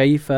كيف